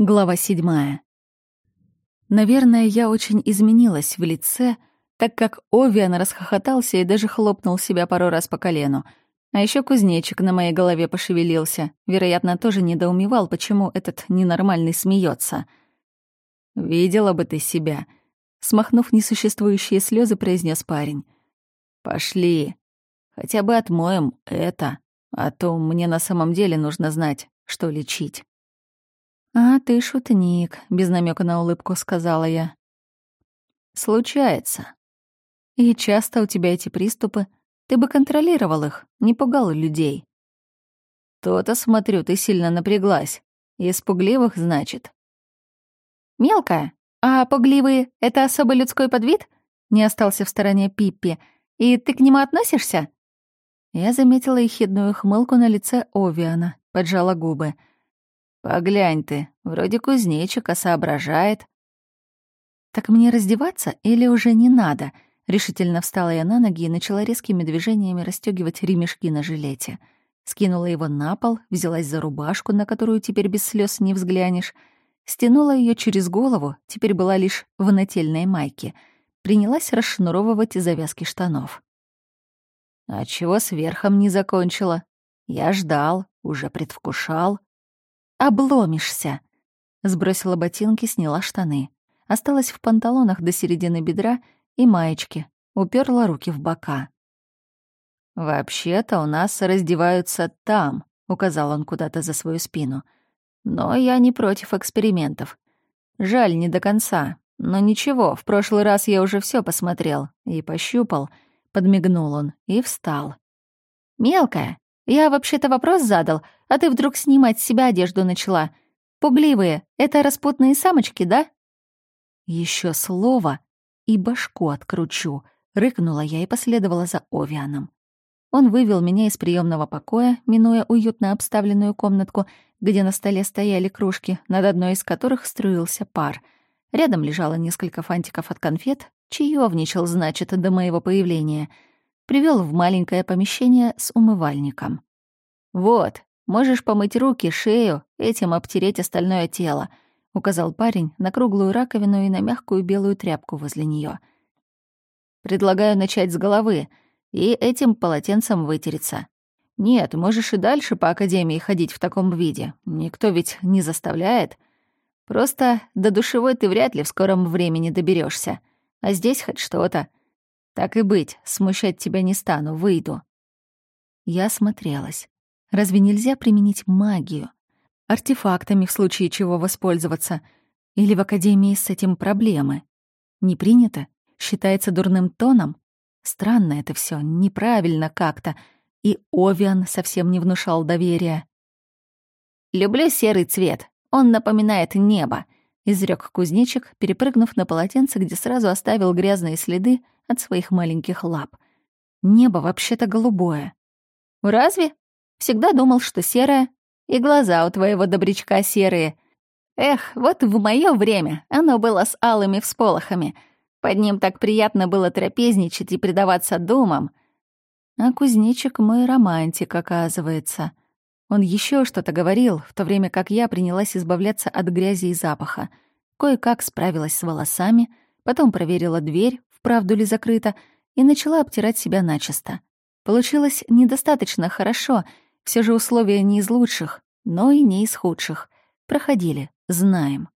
Глава седьмая. Наверное, я очень изменилась в лице, так как Овиан расхохотался и даже хлопнул себя пару раз по колену. А еще кузнечик на моей голове пошевелился. Вероятно, тоже недоумевал, почему этот ненормальный смеется. «Видела бы ты себя», — смахнув несуществующие слезы, произнес парень. «Пошли. Хотя бы отмоем это, а то мне на самом деле нужно знать, что лечить». «А ты шутник», — без намека на улыбку сказала я. «Случается». «И часто у тебя эти приступы? Ты бы контролировал их, не пугал людей». «То-то, смотрю, ты сильно напряглась. Из пугливых, значит?» «Мелкая? А пугливые — это особый людской подвид?» Не остался в стороне Пиппи. «И ты к нему относишься?» Я заметила ехидную хмылку на лице Овиана, поджала губы — Поглянь ты, вроде кузнечика соображает. Так мне раздеваться или уже не надо? Решительно встала я на ноги и начала резкими движениями расстегивать ремешки на жилете. Скинула его на пол, взялась за рубашку, на которую теперь без слез не взглянешь, стянула ее через голову, теперь была лишь в нательной майке, принялась расшнуровывать завязки штанов. А чего с верхом не закончила? Я ждал, уже предвкушал. «Обломишься!» Сбросила ботинки, сняла штаны. Осталась в панталонах до середины бедра и маечке. Уперла руки в бока. «Вообще-то у нас раздеваются там», — указал он куда-то за свою спину. «Но я не против экспериментов. Жаль, не до конца. Но ничего, в прошлый раз я уже все посмотрел и пощупал». Подмигнул он и встал. «Мелкая, я вообще-то вопрос задал, а ты вдруг снимать с себя одежду начала. Пугливые — это распутные самочки, да?» Еще слово и башку откручу», — рыкнула я и последовала за Овианом. Он вывел меня из приемного покоя, минуя уютно обставленную комнатку, где на столе стояли кружки, над одной из которых струился пар. Рядом лежало несколько фантиков от конфет, чаевничал, значит, до моего появления — привел в маленькое помещение с умывальником. «Вот, можешь помыть руки, шею, этим обтереть остальное тело», — указал парень на круглую раковину и на мягкую белую тряпку возле нее. «Предлагаю начать с головы и этим полотенцем вытереться. Нет, можешь и дальше по академии ходить в таком виде, никто ведь не заставляет. Просто до душевой ты вряд ли в скором времени доберешься, а здесь хоть что-то». Так и быть, смущать тебя не стану, выйду. Я смотрелась. Разве нельзя применить магию? Артефактами в случае чего воспользоваться? Или в Академии с этим проблемы? Не принято? Считается дурным тоном? Странно это все, неправильно как-то. И Овиан совсем не внушал доверия. «Люблю серый цвет. Он напоминает небо», — изрек кузнечик, перепрыгнув на полотенце, где сразу оставил грязные следы от своих маленьких лап. Небо вообще-то голубое. «Разве? Всегда думал, что серое. И глаза у твоего добрячка серые. Эх, вот в мое время оно было с алыми всполохами. Под ним так приятно было трапезничать и предаваться думам. А кузнечик мой романтик, оказывается. Он еще что-то говорил, в то время как я принялась избавляться от грязи и запаха. Кое-как справилась с волосами, потом проверила дверь, вправду ли закрыта, и начала обтирать себя начисто. Получилось недостаточно хорошо, все же условия не из лучших, но и не из худших. Проходили, знаем.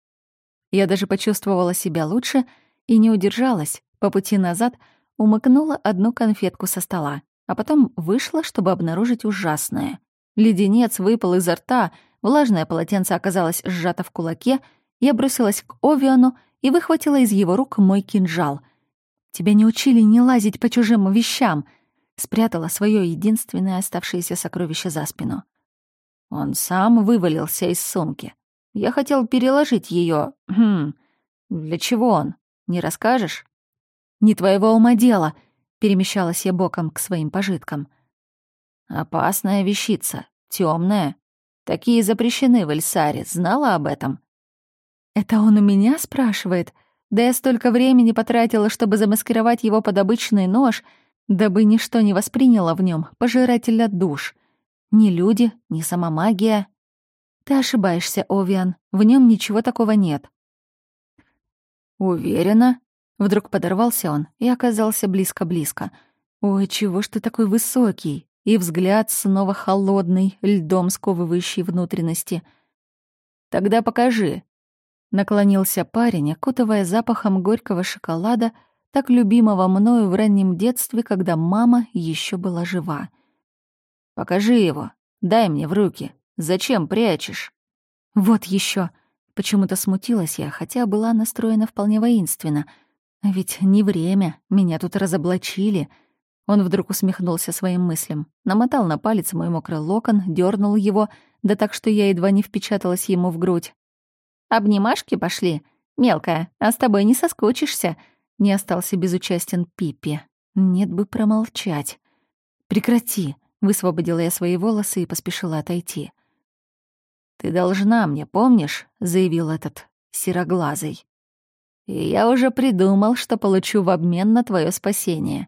Я даже почувствовала себя лучше и не удержалась. По пути назад умыкнула одну конфетку со стола, а потом вышла, чтобы обнаружить ужасное. Леденец выпал изо рта, влажное полотенце оказалось сжато в кулаке, я бросилась к Овиану и выхватила из его рук мой кинжал — Тебя не учили не лазить по чужим вещам!» Спрятала свое единственное оставшееся сокровище за спину. Он сам вывалился из сумки. Я хотел переложить ее. Хм, для чего он? Не расскажешь? Не твоего ума дело, перемещалась я боком к своим пожиткам. Опасная вещица, темная. Такие запрещены в Эльсаре. Знала об этом? Это он у меня спрашивает, да я столько времени потратила, чтобы замаскировать его под обычный нож, дабы ничто не восприняло в нем пожирателя душ. Ни люди, ни сама магия. Ты ошибаешься, Овиан. В нем ничего такого нет. Уверена? Вдруг подорвался он и оказался близко-близко. Ой, чего ж ты такой высокий? И взгляд снова холодный, льдом сковывающий внутренности. Тогда покажи. Наклонился парень, окутывая запахом горького шоколада, так любимого мною в раннем детстве, когда мама еще была жива. «Покажи его. Дай мне в руки. Зачем прячешь?» «Вот еще. Почему-то смутилась я, хотя была настроена вполне воинственно. А ведь не время, меня тут разоблачили. Он вдруг усмехнулся своим мыслям, намотал на палец мой мокрый локон, дернул его, да так, что я едва не впечаталась ему в грудь. «Обнимашки пошли? Мелкая, а с тобой не соскучишься?» Не остался безучастен Пиппи. Нет бы промолчать. «Прекрати!» — высвободила я свои волосы и поспешила отойти. «Ты должна мне, помнишь?» — заявил этот сероглазый. «И я уже придумал, что получу в обмен на твое спасение.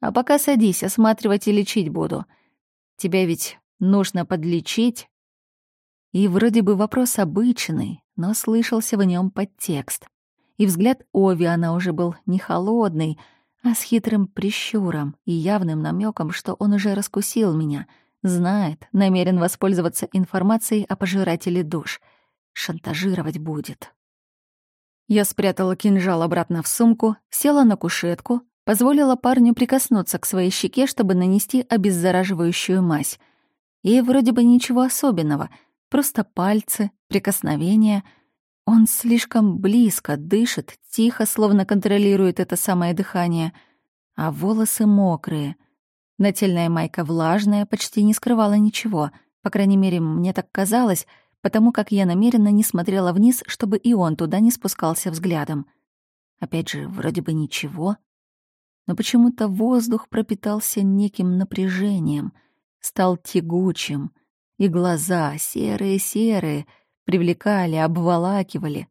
А пока садись, осматривать и лечить буду. Тебя ведь нужно подлечить». И вроде бы вопрос обычный, но слышался в нем подтекст. И взгляд Овиана уже был не холодный, а с хитрым прищуром и явным намеком, что он уже раскусил меня — Знает, намерен воспользоваться информацией о пожирателе душ. Шантажировать будет. Я спрятала кинжал обратно в сумку, села на кушетку, позволила парню прикоснуться к своей щеке, чтобы нанести обеззараживающую мазь. И вроде бы ничего особенного, просто пальцы, прикосновения. Он слишком близко дышит, тихо, словно контролирует это самое дыхание, а волосы мокрые — Нательная майка влажная, почти не скрывала ничего. По крайней мере, мне так казалось, потому как я намеренно не смотрела вниз, чтобы и он туда не спускался взглядом. Опять же, вроде бы ничего. Но почему-то воздух пропитался неким напряжением, стал тягучим, и глаза, серые-серые, привлекали, обволакивали.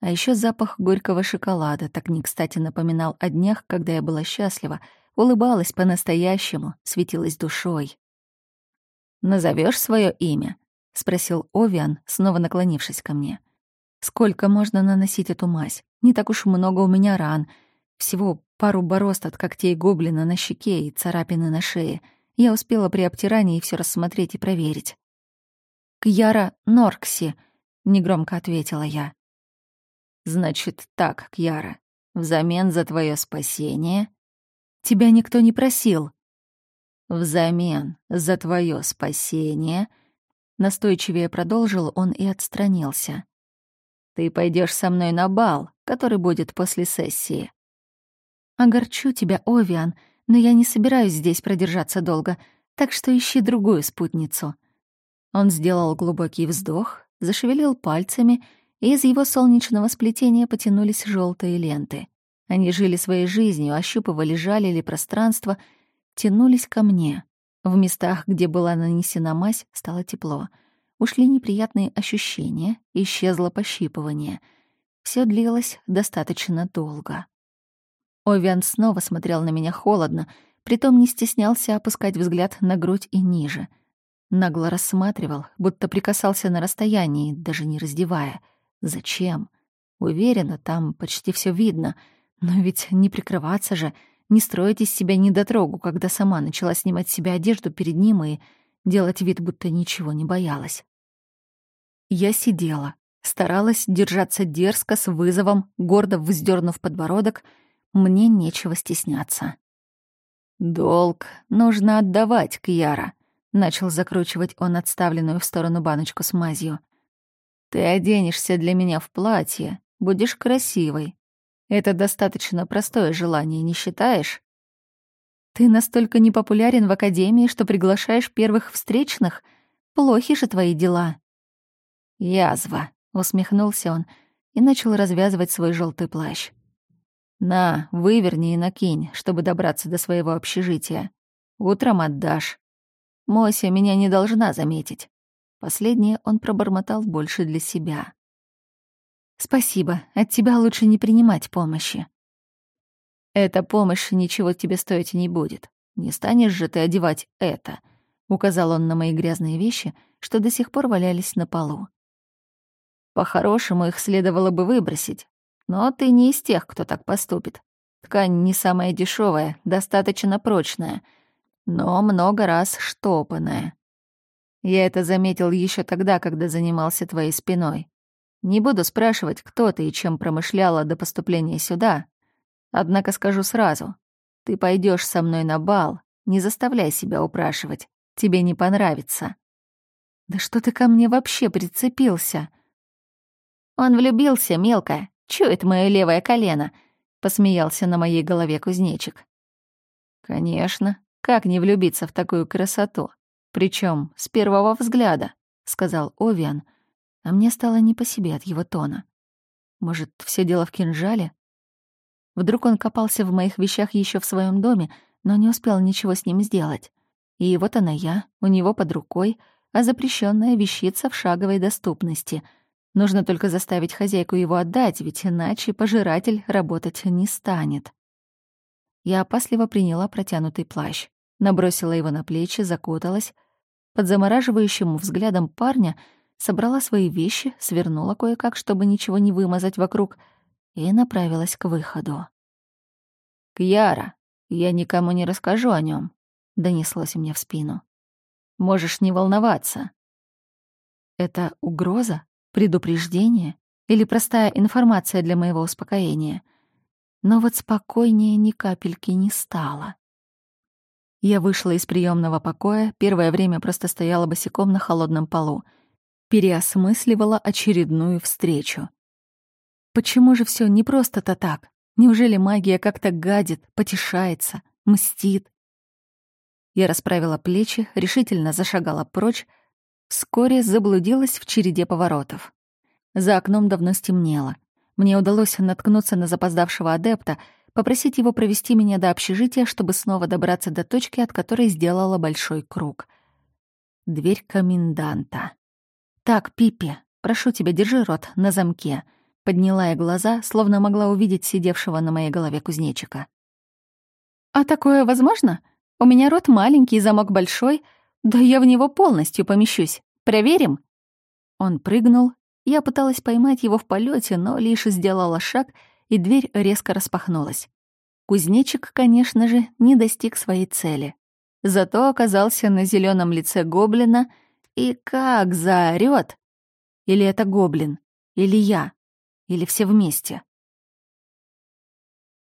А еще запах горького шоколада так не кстати напоминал о днях, когда я была счастлива, улыбалась по-настоящему, светилась душой. Назовешь свое имя?» — спросил Овиан, снова наклонившись ко мне. «Сколько можно наносить эту мазь? Не так уж много у меня ран. Всего пару борозд от когтей гоблина на щеке и царапины на шее. Я успела при обтирании все рассмотреть и проверить». «Кьяра Норкси», — негромко ответила я. «Значит так, Кьяра, взамен за твое спасение Тебя никто не просил. Взамен за твое спасение, настойчивее продолжил он и отстранился. Ты пойдешь со мной на бал, который будет после сессии. Огорчу тебя, Овиан, но я не собираюсь здесь продержаться долго, так что ищи другую спутницу. Он сделал глубокий вздох, зашевелил пальцами, и из его солнечного сплетения потянулись желтые ленты. Они жили своей жизнью, ощупывали, жалили пространство, тянулись ко мне. В местах, где была нанесена мазь, стало тепло. Ушли неприятные ощущения, исчезло пощипывание. Все длилось достаточно долго. Овиан снова смотрел на меня холодно, притом не стеснялся опускать взгляд на грудь и ниже. Нагло рассматривал, будто прикасался на расстоянии, даже не раздевая. Зачем? Уверена, там почти все видно — но ведь не прикрываться же, не строить из себя недотрогу, когда сама начала снимать с себя одежду перед ним и делать вид, будто ничего не боялась. Я сидела, старалась держаться дерзко, с вызовом, гордо вздернув подбородок. Мне нечего стесняться. «Долг нужно отдавать, Кьяра», — начал закручивать он отставленную в сторону баночку с мазью. «Ты оденешься для меня в платье, будешь красивой, это достаточно простое желание, не считаешь? Ты настолько непопулярен в академии, что приглашаешь первых встречных? Плохи же твои дела. Язва, усмехнулся он и начал развязывать свой желтый плащ. На, выверни и накинь, чтобы добраться до своего общежития. Утром отдашь. Мося меня не должна заметить. Последнее он пробормотал больше для себя. Спасибо, от тебя лучше не принимать помощи. Эта помощь ничего тебе стоить не будет. Не станешь же ты одевать это. — указал он на мои грязные вещи, что до сих пор валялись на полу. «По-хорошему их следовало бы выбросить, но ты не из тех, кто так поступит. Ткань не самая дешевая, достаточно прочная, но много раз штопанная. Я это заметил еще тогда, когда занимался твоей спиной. Не буду спрашивать, кто ты и чем промышляла до поступления сюда. Однако скажу сразу. Ты пойдешь со мной на бал, не заставляй себя упрашивать. Тебе не понравится. Да что ты ко мне вообще прицепился? Он влюбился, мелко. Чует мое левое колено. Посмеялся на моей голове кузнечик. Конечно. Как не влюбиться в такую красоту? Причем с первого взгляда, сказал Овиан, а мне стало не по себе от его тона. Может, все дело в кинжале? Вдруг он копался в моих вещах еще в своем доме, но не успел ничего с ним сделать. И вот она я, у него под рукой, а запрещенная вещица в шаговой доступности. Нужно только заставить хозяйку его отдать, ведь иначе пожиратель работать не станет. Я опасливо приняла протянутый плащ, набросила его на плечи, закуталась. Под замораживающим взглядом парня собрала свои вещи, свернула кое-как, чтобы ничего не вымазать вокруг, и направилась к выходу. «Кьяра, я никому не расскажу о нем, донеслось мне в спину. «Можешь не волноваться». Это угроза, предупреждение или простая информация для моего успокоения? Но вот спокойнее ни капельки не стало. Я вышла из приемного покоя, первое время просто стояла босиком на холодном полу, переосмысливала очередную встречу. Почему же все не просто-то так? Неужели магия как-то гадит, потешается, мстит? Я расправила плечи, решительно зашагала прочь, вскоре заблудилась в череде поворотов. За окном давно стемнело. Мне удалось наткнуться на запоздавшего адепта, попросить его провести меня до общежития, чтобы снова добраться до точки, от которой сделала большой круг. Дверь коменданта. «Так, Пиппи, прошу тебя, держи рот на замке», — подняла я глаза, словно могла увидеть сидевшего на моей голове кузнечика. «А такое возможно? У меня рот маленький, замок большой, да я в него полностью помещусь. Проверим?» Он прыгнул, я пыталась поймать его в полете, но лишь сделала шаг — и дверь резко распахнулась. Кузнечик, конечно же, не достиг своей цели. Зато оказался на зеленом лице гоблина и как заорёт! Или это гоблин, или я, или все вместе.